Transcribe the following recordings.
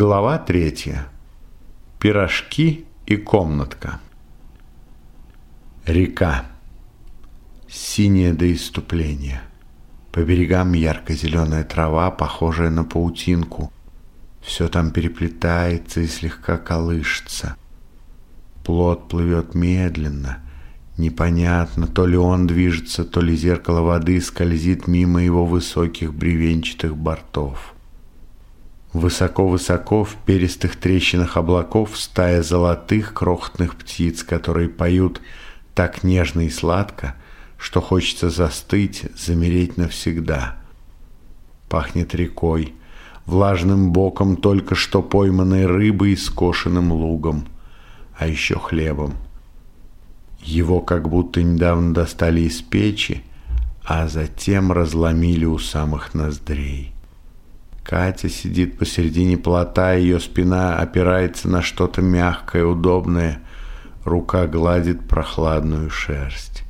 Глава третья. Пирожки и комнатка. Река. Синяя до иступления. По берегам ярко-зеленая трава, похожая на паутинку. Все там переплетается и слегка колышется. Плод плывет медленно. Непонятно, то ли он движется, то ли зеркало воды скользит мимо его высоких бревенчатых бортов. Высоко-высоко в перистых трещинах облаков стая золотых крохотных птиц, которые поют так нежно и сладко, что хочется застыть, замереть навсегда. Пахнет рекой, влажным боком только что пойманной рыбой и скошенным лугом, а еще хлебом. Его как будто недавно достали из печи, а затем разломили у самых ноздрей. Катя сидит посередине плота, ее спина опирается на что-то мягкое, удобное. Рука гладит прохладную шерсть.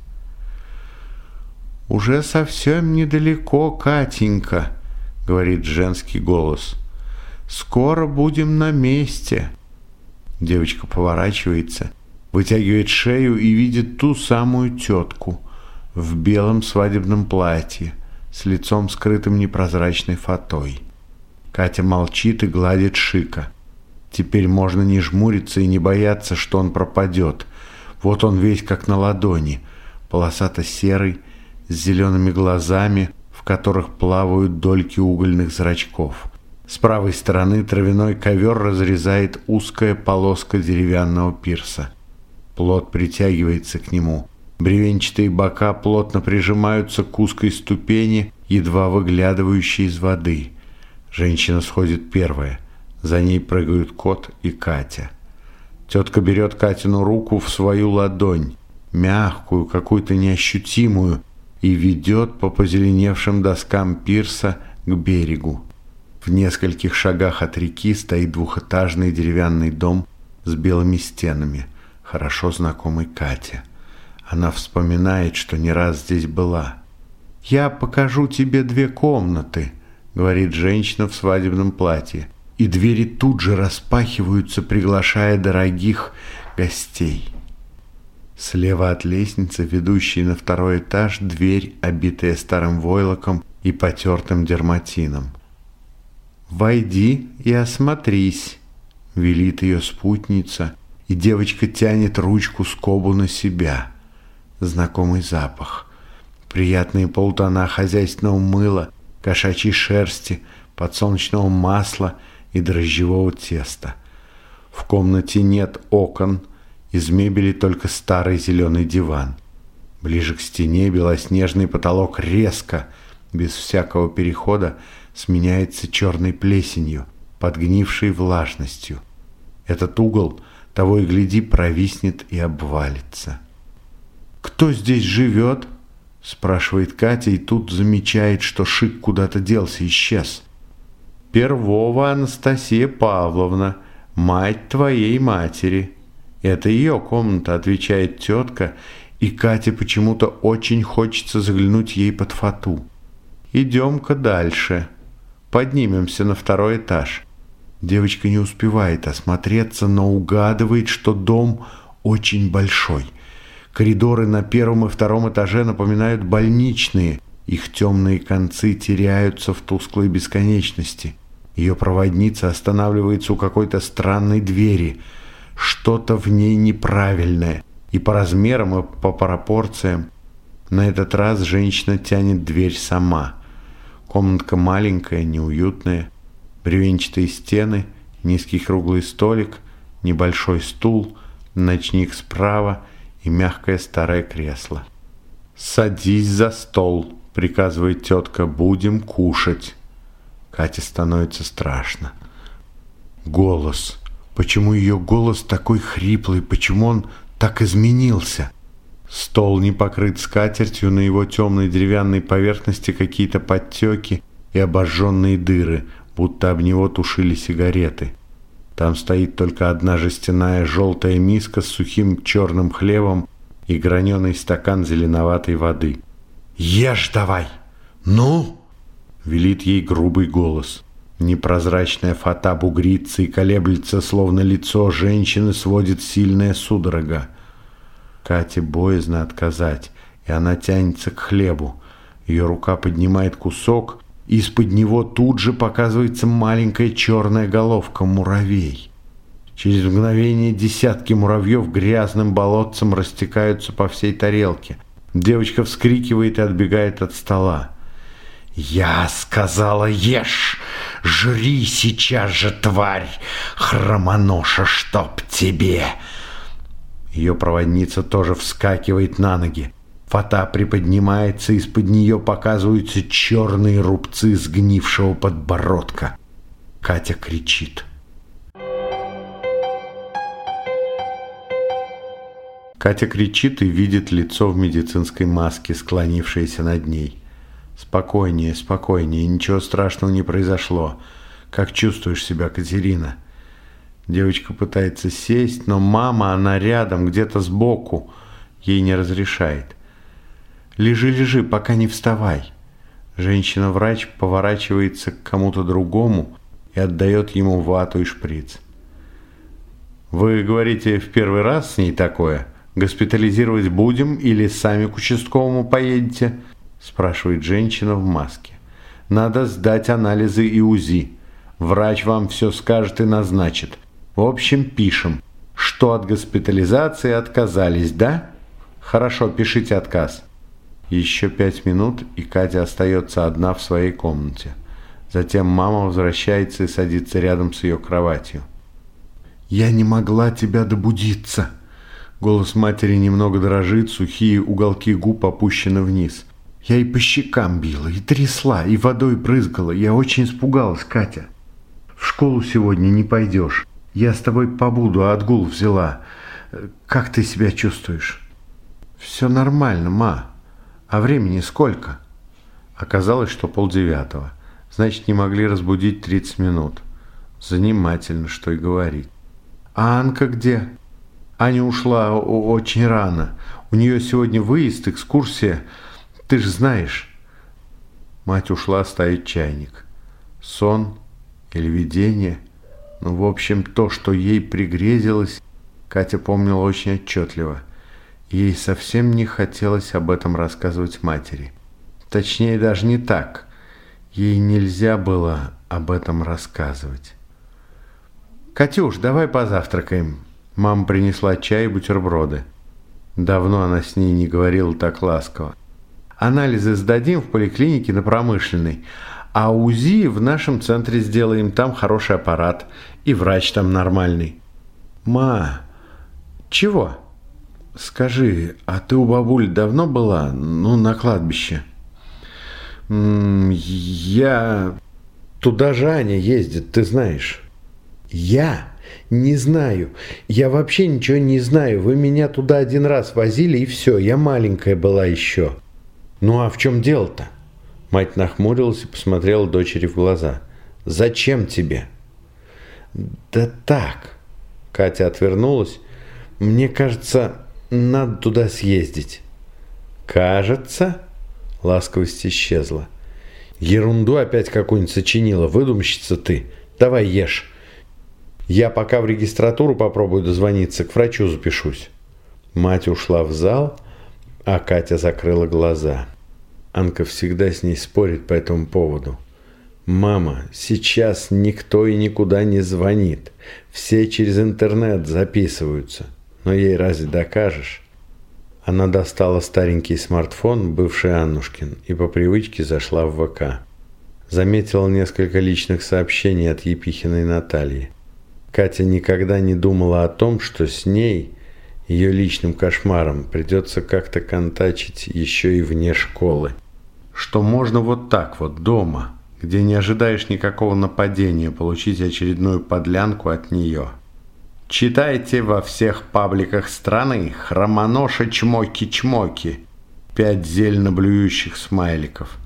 «Уже совсем недалеко, Катенька», — говорит женский голос. «Скоро будем на месте». Девочка поворачивается, вытягивает шею и видит ту самую тетку в белом свадебном платье с лицом скрытым непрозрачной фатой. Катя молчит и гладит Шика. Теперь можно не жмуриться и не бояться, что он пропадет. Вот он весь как на ладони, полосато-серый, с зелеными глазами, в которых плавают дольки угольных зрачков. С правой стороны травяной ковер разрезает узкая полоска деревянного пирса. Плот притягивается к нему. Бревенчатые бока плотно прижимаются к узкой ступени, едва выглядывающей из воды – Женщина сходит первая. За ней прыгают кот и Катя. Тетка берет Катину руку в свою ладонь, мягкую, какую-то неощутимую, и ведет по позеленевшим доскам пирса к берегу. В нескольких шагах от реки стоит двухэтажный деревянный дом с белыми стенами, хорошо знакомый Кате. Она вспоминает, что не раз здесь была. «Я покажу тебе две комнаты», — говорит женщина в свадебном платье. И двери тут же распахиваются, приглашая дорогих гостей. Слева от лестницы, ведущей на второй этаж, дверь, обитая старым войлоком и потертым дерматином. «Войди и осмотрись», — велит ее спутница, и девочка тянет ручку скобу на себя. Знакомый запах. Приятные полутона хозяйственного мыла — кошачьей шерсти, подсолнечного масла и дрожжевого теста. В комнате нет окон, из мебели только старый зеленый диван. Ближе к стене белоснежный потолок резко, без всякого перехода, сменяется черной плесенью, подгнившей влажностью. Этот угол того и гляди провиснет и обвалится. «Кто здесь живет?» Спрашивает Катя и тут замечает, что Шик куда-то делся, исчез. «Первова Анастасия Павловна, мать твоей матери». «Это ее комната», — отвечает тетка, и Кате почему-то очень хочется заглянуть ей под фату. «Идем-ка дальше. Поднимемся на второй этаж». Девочка не успевает осмотреться, но угадывает, что дом очень большой — Коридоры на первом и втором этаже напоминают больничные. Их темные концы теряются в тусклой бесконечности. Ее проводница останавливается у какой-то странной двери. Что-то в ней неправильное. И по размерам, и по пропорциям. На этот раз женщина тянет дверь сама. Комнатка маленькая, неуютная. Бревенчатые стены, низкий круглый столик, небольшой стул, ночник справа — и мягкое старое кресло. «Садись за стол», — приказывает тетка, — «будем кушать». Кате становится страшно. Голос. Почему ее голос такой хриплый? Почему он так изменился? Стол не покрыт скатертью, на его темной деревянной поверхности какие-то подтеки и обожженные дыры, будто об него тушили сигареты. Там стоит только одна жестяная желтая миска с сухим черным хлебом и граненый стакан зеленоватой воды. «Ешь давай! Ну!» — велит ей грубый голос. Непрозрачная фата бугрится и колеблется, словно лицо женщины сводит сильная судорога. Кате боязно отказать, и она тянется к хлебу. Ее рука поднимает кусок, из-под него тут же показывается маленькая черная головка муравей. Через мгновение десятки муравьев грязным болотцем растекаются по всей тарелке. Девочка вскрикивает и отбегает от стола. «Я сказала, ешь! Жри сейчас же, тварь! Хромоноша, чтоб тебе!» Ее проводница тоже вскакивает на ноги. Фата приподнимается, из-под нее показываются черные рубцы сгнившего подбородка. Катя кричит. Катя кричит и видит лицо в медицинской маске, склонившееся над ней. «Спокойнее, спокойнее, ничего страшного не произошло. Как чувствуешь себя, Катерина?» Девочка пытается сесть, но мама, она рядом, где-то сбоку, ей не разрешает. «Лежи, лежи, пока не вставай». Женщина-врач поворачивается к кому-то другому и отдает ему вату и шприц. «Вы говорите в первый раз с ней такое? Госпитализировать будем или сами к участковому поедете?» спрашивает женщина в маске. Надо сдать анализы и УЗИ. Врач вам все скажет и назначит. В общем, пишем, что от госпитализации отказались, да? Хорошо, пишите отказ. Еще пять минут, и Катя остается одна в своей комнате. Затем мама возвращается и садится рядом с ее кроватью. «Я не могла тебя добудиться!» Голос матери немного дрожит, сухие уголки губ опущены вниз. Я и по щекам била, и трясла, и водой брызгала. Я очень испугалась, Катя. В школу сегодня не пойдешь. Я с тобой побуду, а отгул взяла. Как ты себя чувствуешь? Все нормально, ма. А времени сколько? Оказалось, что полдевятого. Значит, не могли разбудить 30 минут. Занимательно, что и говорить. А Анка где? Аня ушла очень рано. У нее сегодня выезд, экскурсия. Ты же знаешь. Мать ушла ставить чайник. Сон или видение. Ну, в общем, то, что ей пригрезилось, Катя помнила очень отчетливо. Ей совсем не хотелось об этом рассказывать матери. Точнее, даже не так. Ей нельзя было об этом рассказывать. «Катюш, давай позавтракаем». Мама принесла чай и бутерброды. Давно она с ней не говорила так ласково. Анализы сдадим в поликлинике на промышленной, а УЗИ в нашем центре сделаем, там хороший аппарат, и врач там нормальный. Ма, чего? Скажи, а ты у бабуль давно была? Ну, на кладбище. Я... Туда же Аня ездит, ты знаешь. Я не знаю. Я вообще ничего не знаю. Вы меня туда один раз возили, и все. Я маленькая была еще. «Ну а в чем дело-то?» Мать нахмурилась и посмотрела дочери в глаза. «Зачем тебе?» «Да так». Катя отвернулась. «Мне кажется, надо туда съездить». «Кажется?» Ласковость исчезла. «Ерунду опять какую-нибудь сочинила. Выдумщица ты. Давай ешь. Я пока в регистратуру попробую дозвониться, к врачу запишусь». Мать ушла в зал, а Катя закрыла глаза. Анка всегда с ней спорит по этому поводу. «Мама, сейчас никто и никуда не звонит. Все через интернет записываются. Но ей разве докажешь?» Она достала старенький смартфон, бывший Аннушкин, и по привычке зашла в ВК. Заметила несколько личных сообщений от Епихиной Натальи. Катя никогда не думала о том, что с ней – ее личным кошмаром придется как-то контачить еще и вне школы. Что можно вот так вот дома, где не ожидаешь никакого нападения, получить очередную подлянку от нее. Читайте во всех пабликах страны хромоноша чмоки-чмоки. Пять зельно блюющих смайликов.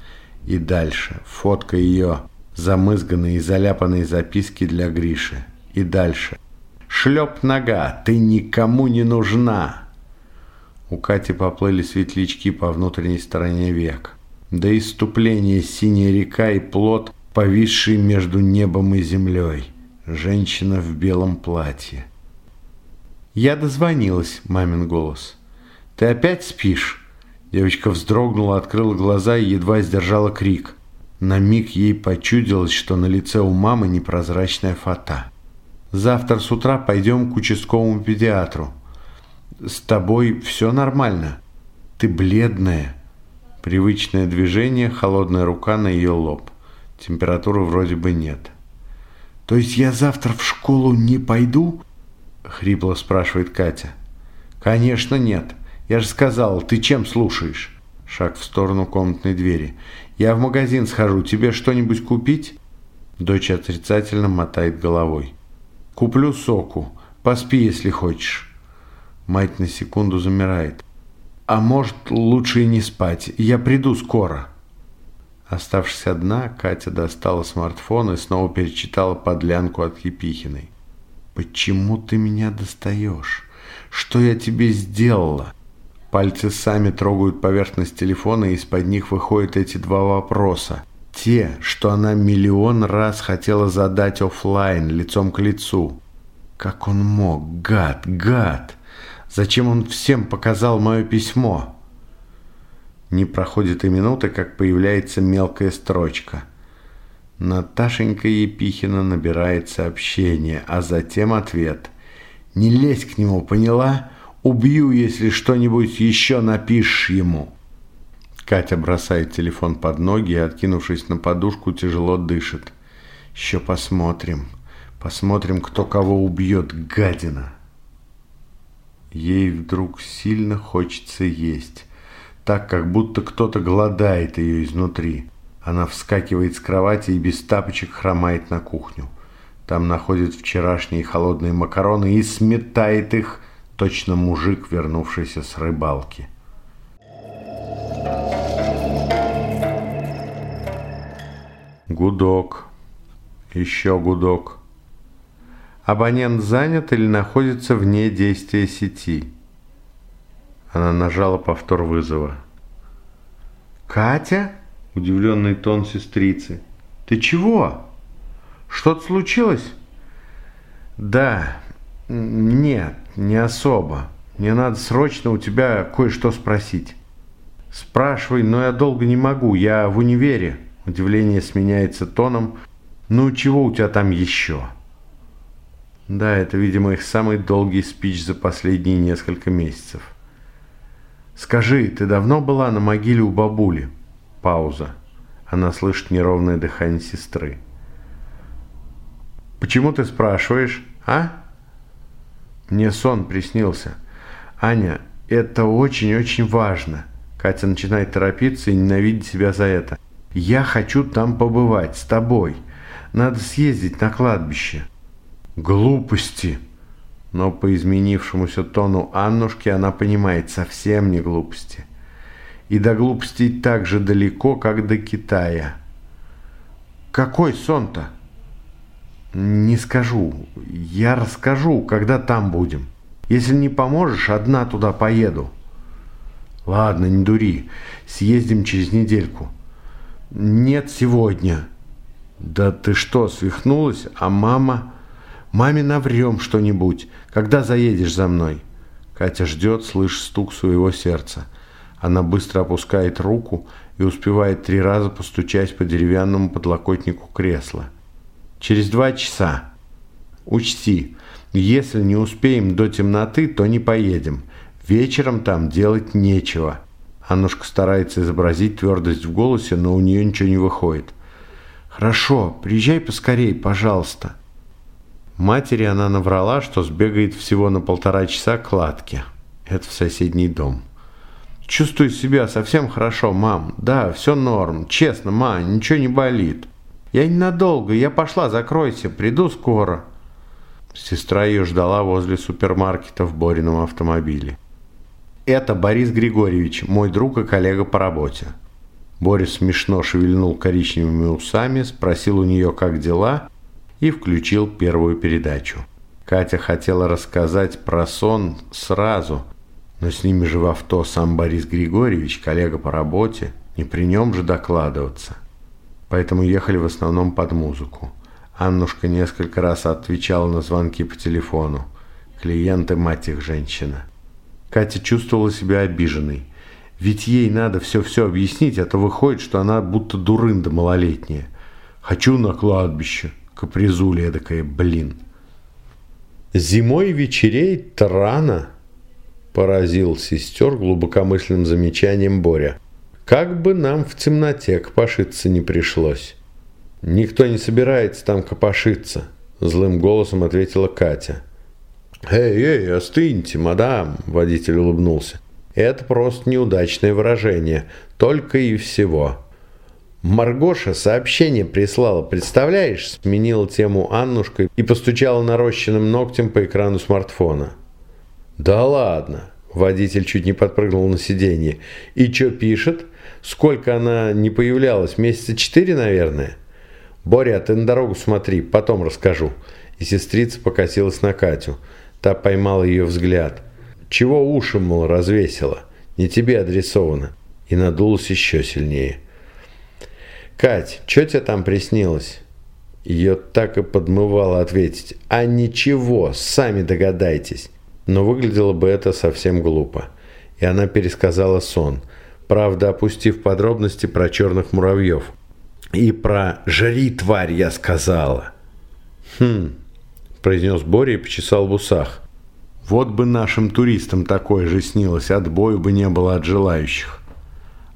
И дальше фотка ее замызганной и заляпанной записки для Гриши. И дальше Шлеп нога, ты никому не нужна. У Кати поплыли светлячки по внутренней стороне век. До иступления синяя река и плод повисший между небом и землей. Женщина в белом платье. «Я дозвонилась», — мамин голос. «Ты опять спишь?» Девочка вздрогнула, открыла глаза и едва сдержала крик. На миг ей почудилось, что на лице у мамы непрозрачная фата. «Завтра с утра пойдем к участковому педиатру. С тобой все нормально. Ты бледная». Привычное движение, холодная рука на ее лоб. Температуры вроде бы нет. «То есть я завтра в школу не пойду?» Хрипло спрашивает Катя. «Конечно нет. Я же сказал, ты чем слушаешь?» Шаг в сторону комнатной двери. «Я в магазин схожу. Тебе что-нибудь купить?» Дочь отрицательно мотает головой. «Куплю соку. Поспи, если хочешь». Мать на секунду замирает. «А может, лучше и не спать. Я приду скоро». Оставшись одна, Катя достала смартфон и снова перечитала подлянку от Епихиной. «Почему ты меня достаешь? Что я тебе сделала?» Пальцы сами трогают поверхность телефона, и из-под них выходят эти два вопроса. Те, что она миллион раз хотела задать офлайн, лицом к лицу. Как он мог? Гад, гад! Зачем он всем показал мое письмо? Не проходит и минуты, как появляется мелкая строчка. Наташенька Епихина набирает сообщение, а затем ответ. «Не лезь к нему, поняла? Убью, если что-нибудь еще напишешь ему». Катя бросает телефон под ноги и, откинувшись на подушку, тяжело дышит. «Еще посмотрим. Посмотрим, кто кого убьет, гадина». Ей вдруг сильно хочется есть, так, как будто кто-то голодает ее изнутри. Она вскакивает с кровати и без тапочек хромает на кухню. Там находит вчерашние холодные макароны и сметает их, точно мужик, вернувшийся с рыбалки. Гудок. Еще гудок. Абонент занят или находится вне действия сети. Она нажала повтор вызова. «Катя?» – удивленный тон сестрицы. «Ты чего? Что-то случилось?» «Да, нет, не особо. Мне надо срочно у тебя кое-что спросить». «Спрашивай, но я долго не могу, я в универе». Удивление сменяется тоном. «Ну, чего у тебя там еще?» Да, это, видимо, их самый долгий спич за последние несколько месяцев. «Скажи, ты давно была на могиле у бабули?» Пауза. Она слышит неровное дыхание сестры. «Почему ты спрашиваешь, а?» Мне сон приснился. Аня, это очень-очень важно. Катя начинает торопиться и ненавидеть себя за это. Я хочу там побывать, с тобой. Надо съездить на кладбище. Глупости. Но по изменившемуся тону Аннушки она понимает, совсем не глупости. И до глупостей так же далеко, как до Китая. Какой сон-то? Не скажу. Я расскажу, когда там будем. Если не поможешь, одна туда поеду. Ладно, не дури. Съездим через недельку. Нет, сегодня. Да ты что, свихнулась? А мама... Маме наврем что-нибудь. Когда заедешь за мной? Катя ждет, слышит стук своего сердца. Она быстро опускает руку и успевает три раза постучать по деревянному подлокотнику кресла. Через два часа. Учти, если не успеем до темноты, то не поедем. Вечером там делать нечего. Аннушка старается изобразить твердость в голосе, но у нее ничего не выходит. «Хорошо, приезжай поскорей, пожалуйста». Матери она наврала, что сбегает всего на полтора часа к кладке. Это в соседний дом. «Чувствую себя совсем хорошо, мам. Да, все норм. Честно, ма, ничего не болит. «Я ненадолго, я пошла, закройся, приду скоро». Сестра ее ждала возле супермаркета в Борином автомобиле. «Это Борис Григорьевич, мой друг и коллега по работе». Борис смешно шевельнул коричневыми усами, спросил у нее, как дела, и включил первую передачу. Катя хотела рассказать про сон сразу, но с ними же в авто сам Борис Григорьевич, коллега по работе, не при нем же докладываться. поэтому ехали в основном под музыку. Аннушка несколько раз отвечала на звонки по телефону. Клиенты, мать их, женщина. Катя чувствовала себя обиженной. Ведь ей надо все-все объяснить, а то выходит, что она будто дурында малолетняя. Хочу на кладбище. Капризуля эдакая, блин. Зимой вечереет рано, поразил сестер глубокомысленным замечанием Боря. Как бы нам в темноте копошиться не пришлось. Никто не собирается там копошиться, злым голосом ответила Катя. «Эй, эй, остыньте, мадам!» – водитель улыбнулся. «Это просто неудачное выражение. Только и всего». Маргоша сообщение прислала, представляешь? Сменила тему Аннушка и постучала нарощенным ногтем по экрану смартфона. «Да ладно!» – водитель чуть не подпрыгнул на сиденье. «И что пишет? Сколько она не появлялась? Месяца четыре, наверное?» «Боря, ты на дорогу смотри, потом расскажу». И сестрица покосилась на Катю – Та поймала ее взгляд. «Чего уши, мол, развесила? Не тебе адресовано». И надулась еще сильнее. «Кать, что тебе там приснилось?» Ее так и подмывало ответить. «А ничего, сами догадайтесь». Но выглядело бы это совсем глупо. И она пересказала сон, правда опустив подробности про черных муравьев. И про «жри, тварь, я сказала». «Хм, произнес Боря и почесал в усах. Вот бы нашим туристам такое же снилось, отбою бы не было от желающих.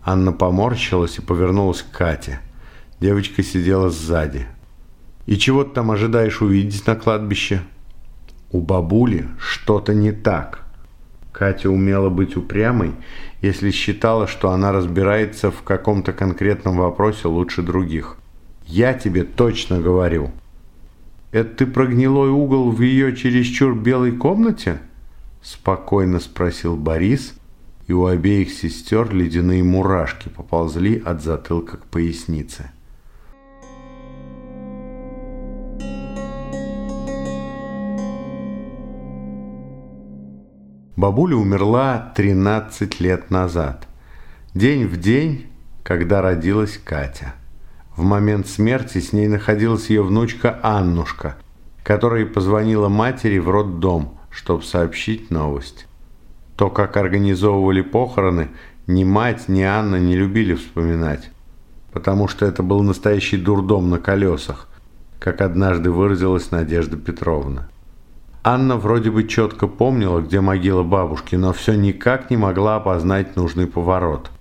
Анна поморщилась и повернулась к Кате. Девочка сидела сзади. «И чего ты там ожидаешь увидеть на кладбище?» «У бабули что-то не так». Катя умела быть упрямой, если считала, что она разбирается в каком-то конкретном вопросе лучше других. «Я тебе точно говорю». «Это ты про гнилой угол в ее чересчур белой комнате?» Спокойно спросил Борис, и у обеих сестер ледяные мурашки поползли от затылка к пояснице. Бабуля умерла 13 лет назад. День в день, когда родилась Катя. В момент смерти с ней находилась ее внучка Аннушка, которая позвонила матери в роддом, чтобы сообщить новость. То, как организовывали похороны, ни мать, ни Анна не любили вспоминать, потому что это был настоящий дурдом на колесах, как однажды выразилась Надежда Петровна. Анна вроде бы четко помнила, где могила бабушки, но все никак не могла опознать нужный поворот.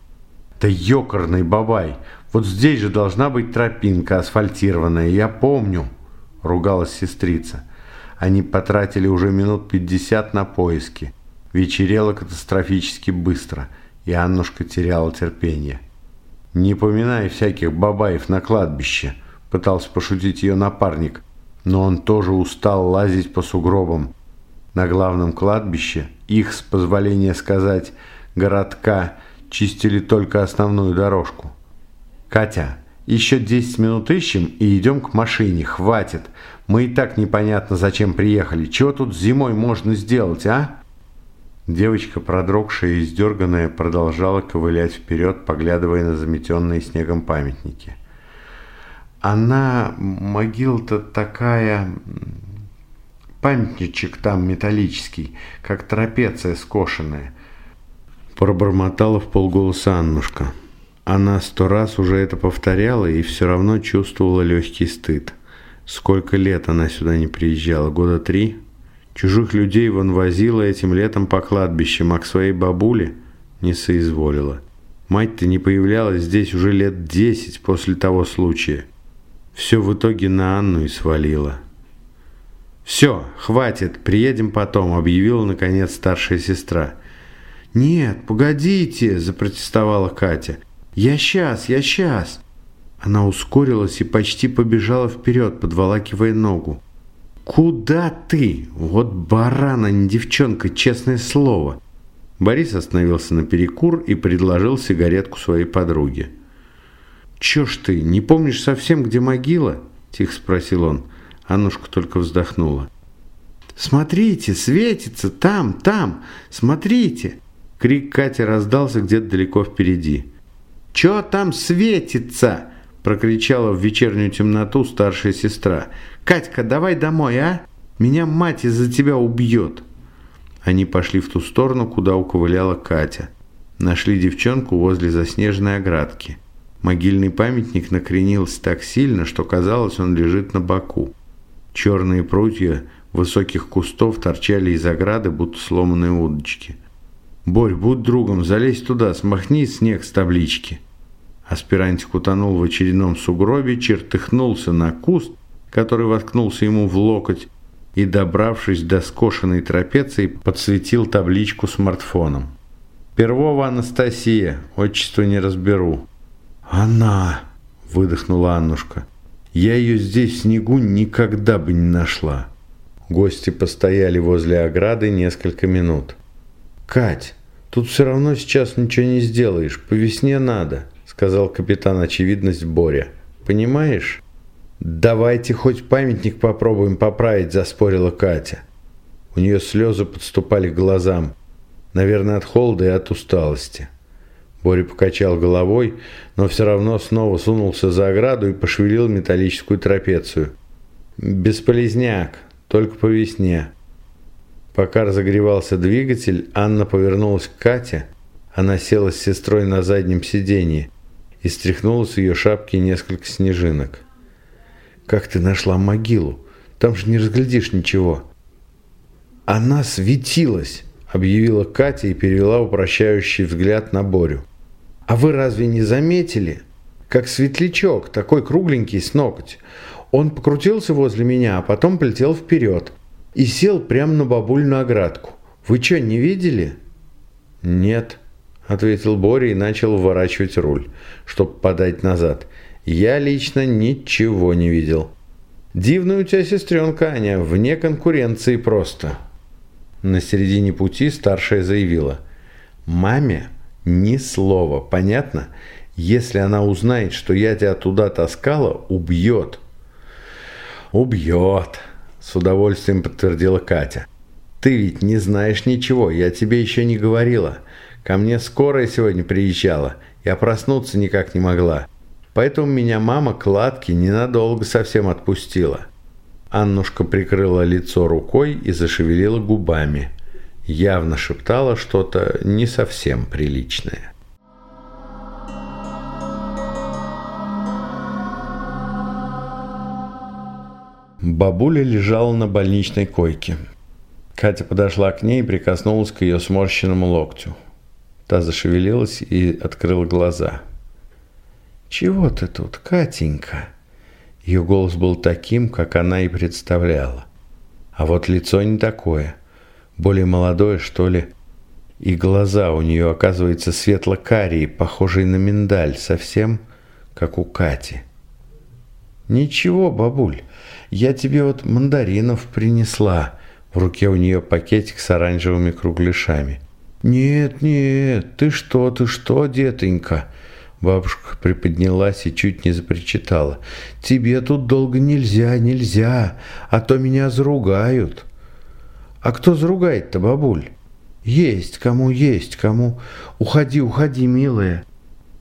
«Да ёкарный бабай! Вот здесь же должна быть тропинка асфальтированная, я помню», — ругалась сестрица. Они потратили уже минут пятьдесят на поиски. Вечерело катастрофически быстро, и Аннушка теряла терпение. «Не поминай всяких бабаев на кладбище», — пытался пошутить ее напарник, но он тоже устал лазить по сугробам. На главном кладбище их, с позволения сказать, городка чистили только основную дорожку. «Катя, еще 10 минут ищем и идем к машине, хватит. Мы и так непонятно, зачем приехали. Чего тут зимой можно сделать, а?» Девочка, продрогшая и издерганная, продолжала ковылять вперед, поглядывая на заметенные снегом памятники. «Она, могила-то такая...» памятничек там металлический, как трапеция скошенная. Пробормотала в полголоса Аннушка. Она сто раз уже это повторяла и все равно чувствовала легкий стыд. Сколько лет она сюда не приезжала? Года три? Чужих людей вон возила этим летом по кладбищам, а к своей бабуле не соизволила. Мать-то не появлялась здесь уже лет десять после того случая. Все в итоге на Анну и свалила. «Все, хватит, приедем потом», — объявила, наконец, старшая сестра. «Нет, погодите», — запротестовала Катя. «Я сейчас, я сейчас!» Она ускорилась и почти побежала вперед, подволакивая ногу. «Куда ты? Вот баран, а не девчонка, честное слово!» Борис остановился на перекур и предложил сигаретку своей подруге. «Чё ж ты, не помнишь совсем, где могила?» – тихо спросил он. Аннушка только вздохнула. «Смотрите, светится, там, там, смотрите!» Крик Кати раздался где-то далеко впереди. «Чё там светится?» – прокричала в вечернюю темноту старшая сестра. «Катька, давай домой, а? Меня мать из-за тебя убьет!» Они пошли в ту сторону, куда уковыляла Катя. Нашли девчонку возле заснеженной оградки. Могильный памятник накренился так сильно, что казалось, он лежит на боку. Черные прутья высоких кустов торчали из ограды, будто сломанные удочки. «Борь, будь другом, залезь туда, смахни снег с таблички». Аспирантик утонул в очередном сугробе, чертыхнулся на куст, который воткнулся ему в локоть, и, добравшись до скошенной трапеции, подсветил табличку смартфоном. «Первого Анастасия, отчество не разберу». «Она!» – выдохнула Аннушка. «Я ее здесь в снегу никогда бы не нашла». Гости постояли возле ограды несколько минут. «Кать, тут все равно сейчас ничего не сделаешь, по весне надо», – сказал капитан очевидность Боря. «Понимаешь?» «Давайте хоть памятник попробуем поправить», – заспорила Катя. У нее слезы подступали к глазам. Наверное, от холода и от усталости. Боря покачал головой, но все равно снова сунулся за ограду и пошевелил металлическую трапецию. «Бесполезняк, только по весне». Пока разогревался двигатель, Анна повернулась к Кате. Она села с сестрой на заднем сиденье и стряхнула с ее шапки несколько снежинок. «Как ты нашла могилу? Там же не разглядишь ничего». «Она светилась!» – объявила Катя и перевела упрощающий взгляд на Борю. «А вы разве не заметили? Как светлячок, такой кругленький с ноготь. Он покрутился возле меня, а потом полетел вперед и сел прямо на бабульную оградку. Вы что, не видели?» «Нет», – ответил Боря и начал уворачивать руль, чтобы подать назад – я лично ничего не видел. Дивная у тебя сестренка, Аня, вне конкуренции просто. На середине пути старшая заявила. Маме ни слова, понятно? Если она узнает, что я тебя туда таскала, убьет. Убьет, с удовольствием подтвердила Катя. Ты ведь не знаешь ничего, я тебе еще не говорила. Ко мне скорая сегодня приезжала, я проснуться никак не могла. Поэтому меня мама кладки ненадолго совсем отпустила. Аннушка прикрыла лицо рукой и зашевелила губами. Явно шептала что-то не совсем приличное. Бабуля лежала на больничной койке. Катя подошла к ней и прикоснулась к ее сморщенному локтю. Та зашевелилась и открыла глаза. «Чего ты тут, Катенька?» Ее голос был таким, как она и представляла. А вот лицо не такое. Более молодое, что ли. И глаза у нее, оказывается, светло-карие, похожие на миндаль, совсем как у Кати. «Ничего, бабуль, я тебе вот мандаринов принесла». В руке у нее пакетик с оранжевыми кругляшами. «Нет, нет, ты что, ты что, детонька?» Бабушка приподнялась и чуть не запричитала. «Тебе тут долго нельзя, нельзя, а то меня заругают». «А кто заругает-то, бабуль?» «Есть кому, есть кому. Уходи, уходи, милая».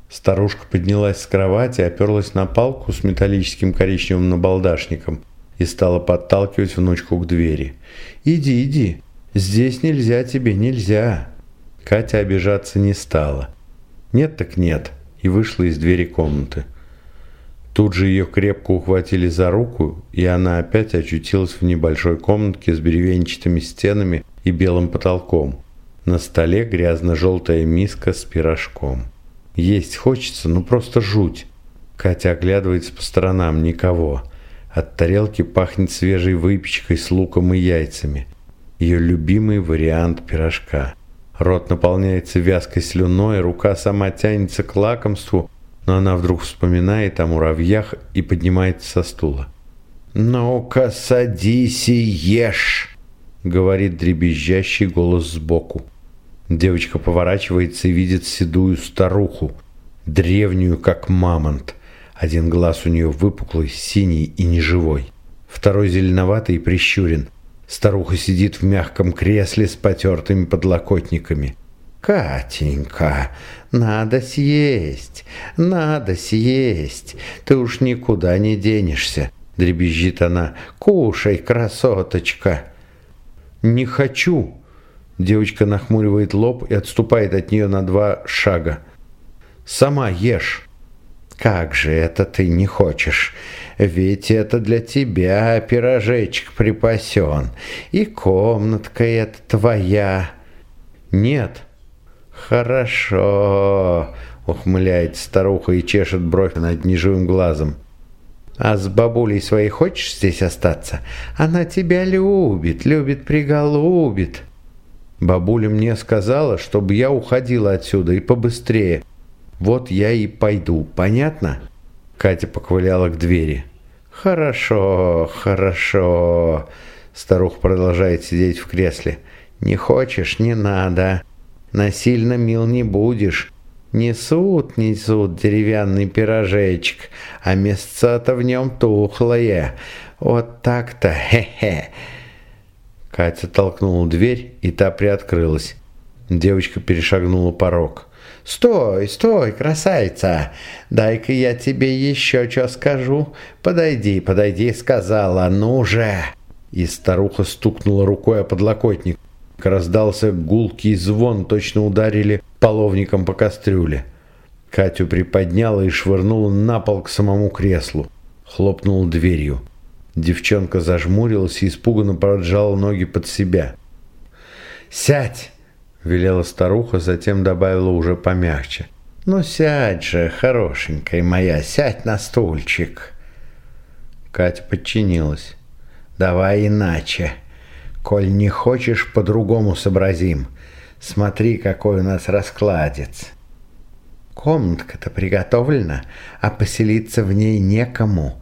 Старушка поднялась с кровати, оперлась на палку с металлическим коричневым набалдашником и стала подталкивать внучку к двери. «Иди, иди. Здесь нельзя тебе, нельзя». Катя обижаться не стала. «Нет так нет» и вышла из двери комнаты. Тут же ее крепко ухватили за руку, и она опять очутилась в небольшой комнатке с бревенчатыми стенами и белым потолком. На столе грязно-желтая миска с пирожком. Есть хочется, ну просто жуть. Катя оглядывается по сторонам, никого. От тарелки пахнет свежей выпечкой с луком и яйцами. Ее любимый вариант пирожка – Рот наполняется вязкой слюной, рука сама тянется к лакомству, но она вдруг вспоминает о муравьях и поднимается со стула. «Ну-ка, садись и ешь!» — говорит дребезжащий голос сбоку. Девочка поворачивается и видит седую старуху, древнюю, как мамонт. Один глаз у нее выпуклый, синий и неживой. Второй зеленоватый и прищурен. Старуха сидит в мягком кресле с потертыми подлокотниками. «Катенька, надо съесть, надо съесть, ты уж никуда не денешься», — дребезжит она. «Кушай, красоточка!» «Не хочу!» Девочка нахмуривает лоб и отступает от нее на два шага. «Сама ешь!» «Как же это ты не хочешь? Ведь это для тебя пирожечек припасен, и комнатка эта твоя». «Нет». «Хорошо», — ухмыляет старуха и чешет бровь над нижевым глазом. «А с бабулей своей хочешь здесь остаться? Она тебя любит, любит приголубит». Бабуля мне сказала, чтобы я уходила отсюда и побыстрее. Вот я и пойду, понятно?» Катя поковыляла к двери. «Хорошо, хорошо», — старуха продолжает сидеть в кресле. «Не хочешь, не надо. Насильно мил не будешь. Несут, несут деревянный пирожечек, а мясца-то в нем тухлое. Вот так-то, хе-хе». Катя толкнула дверь, и та приоткрылась. Девочка перешагнула порог. «Стой, стой, красавица! Дай-ка я тебе еще что скажу. Подойди, подойди», — сказала, «ну же!» И старуха стукнула рукой о подлокотник. Раздался гулкий звон, точно ударили половником по кастрюле. Катю приподняла и швырнула на пол к самому креслу. Хлопнула дверью. Девчонка зажмурилась и испуганно поджала ноги под себя. «Сядь!» велела старуха, затем добавила уже помягче. «Ну сядь же, хорошенькая моя, сядь на стульчик». Катя подчинилась. «Давай иначе. Коль не хочешь, по-другому сообразим. Смотри, какой у нас раскладец». «Комнатка-то приготовлена, а поселиться в ней некому.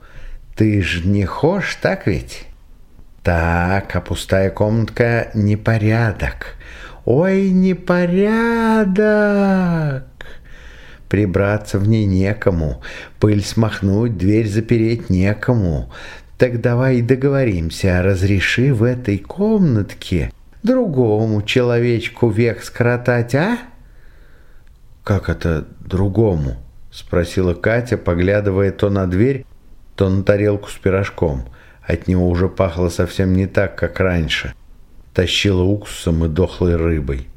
Ты ж не хочешь, так ведь?» «Так, а пустая комнатка — непорядок. Ой, непорядок! Прибраться в ней некому, пыль смахнуть, дверь запереть некому. Так давай договоримся, разреши в этой комнатке другому человечку век скоротать, а? Как это другому? Спросила Катя, поглядывая то на дверь, то на тарелку с пирожком. От него уже пахло совсем не так, как раньше тащила уксусом и дохлой рыбой.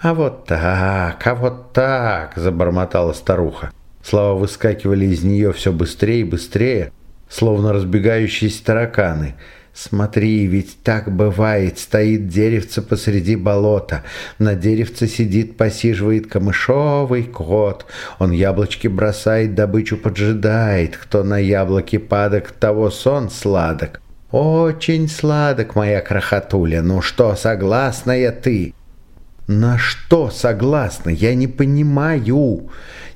«А вот так, а вот так!» – забормотала старуха. Слова выскакивали из нее все быстрее и быстрее, словно разбегающиеся тараканы. «Смотри, ведь так бывает, стоит деревце посреди болота. На деревце сидит, посиживает камышовый кот. Он яблочки бросает, добычу поджидает. Кто на яблоке падок, того сон сладок. «Очень сладок, моя крохотуля. Ну что, согласная ты?» «На что согласна? Я не понимаю.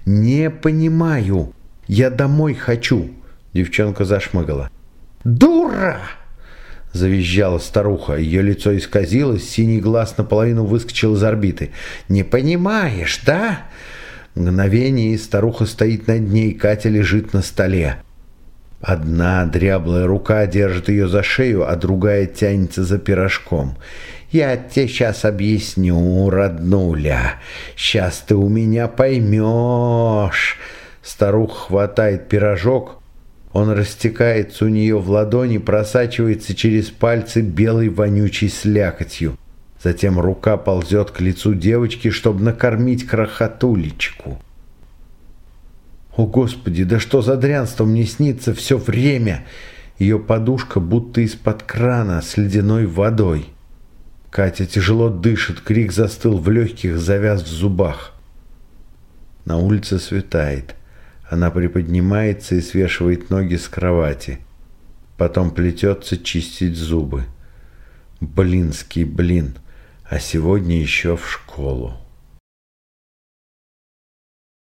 Не понимаю. Я домой хочу». Девчонка зашмыгала. «Дура!» Завизжала старуха. Ее лицо исказилось, синий глаз наполовину выскочил из орбиты. «Не понимаешь, да?» Мгновение, и старуха стоит над ней, Катя лежит на столе. Одна дряблая рука держит ее за шею, а другая тянется за пирожком. «Я тебе сейчас объясню, роднуля. Сейчас ты у меня поймешь». Старуха хватает пирожок. Он растекается у нее в ладони, просачивается через пальцы белой вонючей слякотью. Затем рука ползет к лицу девочки, чтобы накормить крохотулечку. О, Господи, да что за дрянство мне снится все время? Ее подушка будто из-под крана с ледяной водой. Катя тяжело дышит, крик застыл в легких, завяз в зубах. На улице светает. Она приподнимается и свешивает ноги с кровати. Потом плетется чистить зубы. Блинский блин, а сегодня еще в школу.